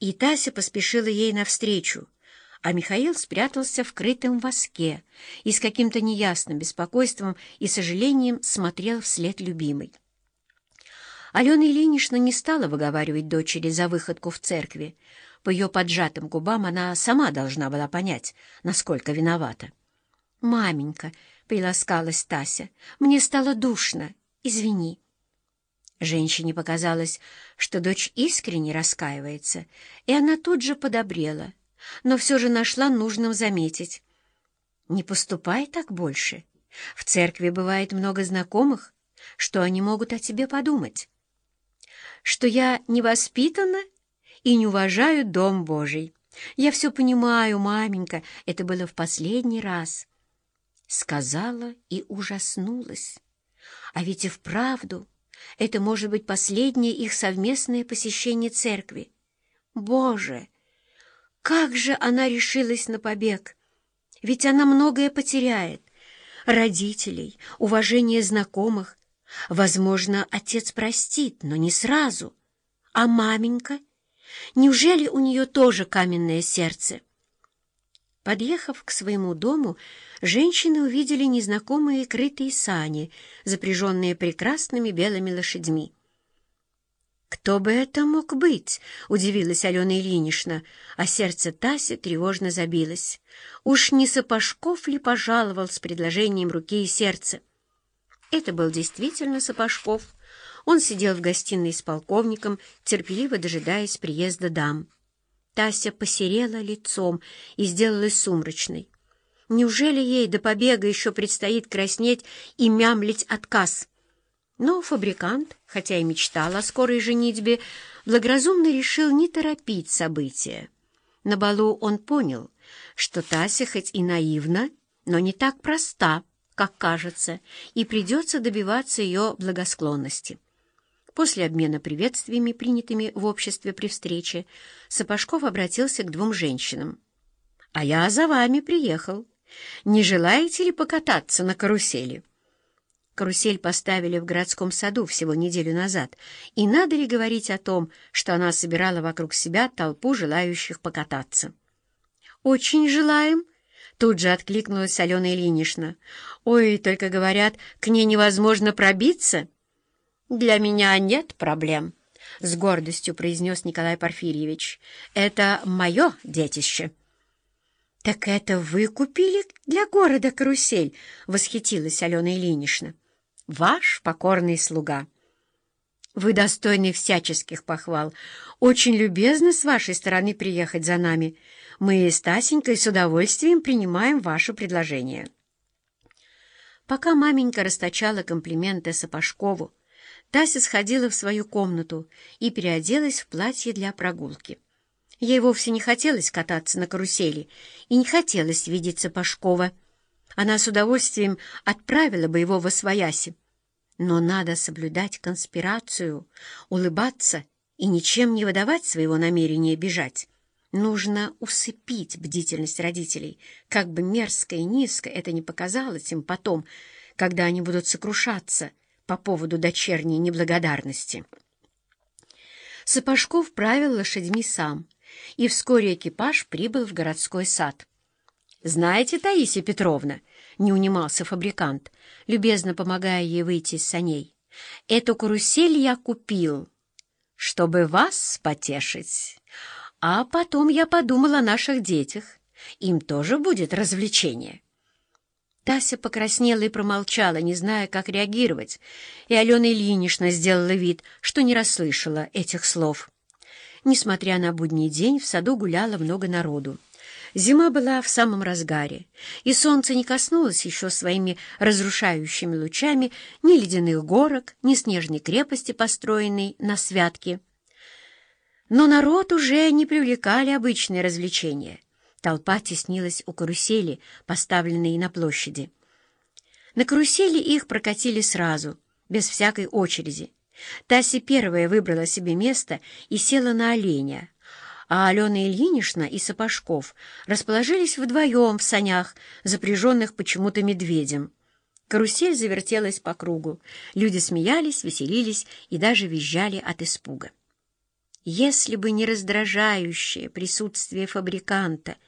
И Тася поспешила ей навстречу, а Михаил спрятался в крытом воске и с каким-то неясным беспокойством и сожалением смотрел вслед любимой. Алена Ильинична не стала выговаривать дочери за выходку в церкви. По ее поджатым губам она сама должна была понять, насколько виновата. «Маменька», — приласкалась Тася, — «мне стало душно. Извини». Женщине показалось, что дочь искренне раскаивается, и она тут же подобрела, но все же нашла нужным заметить. «Не поступай так больше. В церкви бывает много знакомых, что они могут о тебе подумать. Что я невоспитана и не уважаю Дом Божий. Я все понимаю, маменька, это было в последний раз». Сказала и ужаснулась. А ведь и вправду... Это может быть последнее их совместное посещение церкви. Боже! Как же она решилась на побег! Ведь она многое потеряет. Родителей, уважение знакомых. Возможно, отец простит, но не сразу. А маменька? Неужели у нее тоже каменное сердце? Подъехав к своему дому, женщины увидели незнакомые крытые сани, запряженные прекрасными белыми лошадьми. «Кто бы это мог быть?» — удивилась Алена Ильинична, а сердце Таси тревожно забилось. «Уж не Сапожков ли пожаловал с предложением руки и сердца?» Это был действительно Сапожков. Он сидел в гостиной с полковником, терпеливо дожидаясь приезда дам. Тася посерела лицом и сделалась сумрачной. Неужели ей до побега еще предстоит краснеть и мямлить отказ? Но фабрикант, хотя и мечтал о скорой женитьбе, благоразумно решил не торопить события. На балу он понял, что Тася хоть и наивна, но не так проста, как кажется, и придется добиваться ее благосклонности. После обмена приветствиями, принятыми в обществе при встрече, Сапожков обратился к двум женщинам. «А я за вами приехал. Не желаете ли покататься на карусели?» Карусель поставили в городском саду всего неделю назад, и надо ли говорить о том, что она собирала вокруг себя толпу желающих покататься? «Очень желаем!» — тут же откликнулась Алена Ильинична. «Ой, только говорят, к ней невозможно пробиться!» «Для меня нет проблем», — с гордостью произнес Николай Порфирьевич. «Это мое детище». «Так это вы купили для города карусель?» — восхитилась Алена Ильинична. «Ваш покорный слуга». «Вы достойны всяческих похвал. Очень любезно с вашей стороны приехать за нами. Мы с Тасенькой с удовольствием принимаем ваше предложение». Пока маменька расточала комплименты Сапожкову, Тася сходила в свою комнату и переоделась в платье для прогулки. Ей вовсе не хотелось кататься на карусели и не хотелось видеть Сапожкова. Она с удовольствием отправила бы его во свояси. Но надо соблюдать конспирацию, улыбаться и ничем не выдавать своего намерения бежать. Нужно усыпить бдительность родителей, как бы мерзко и низко это ни показалось им потом, когда они будут сокрушаться — по поводу дочерней неблагодарности. Сапожков правил лошадьми сам, и вскоре экипаж прибыл в городской сад. «Знаете, Таисия Петровна, — не унимался фабрикант, любезно помогая ей выйти из саней, — эту карусель я купил, чтобы вас потешить. А потом я подумал о наших детях. Им тоже будет развлечение». Тася покраснела и промолчала, не зная, как реагировать, и Алена Ильинична сделала вид, что не расслышала этих слов. Несмотря на будний день, в саду гуляло много народу. Зима была в самом разгаре, и солнце не коснулось еще своими разрушающими лучами ни ледяных горок, ни снежной крепости, построенной на святке. Но народ уже не привлекали обычные развлечения — Толпа теснилась у карусели, поставленной на площади. На карусели их прокатили сразу, без всякой очереди. Тася первая выбрала себе место и села на оленя, а Алена Ильинична и Сапожков расположились вдвоем в санях, запряженных почему-то медведем. Карусель завертелась по кругу. Люди смеялись, веселились и даже визжали от испуга. Если бы не раздражающее присутствие фабриканта —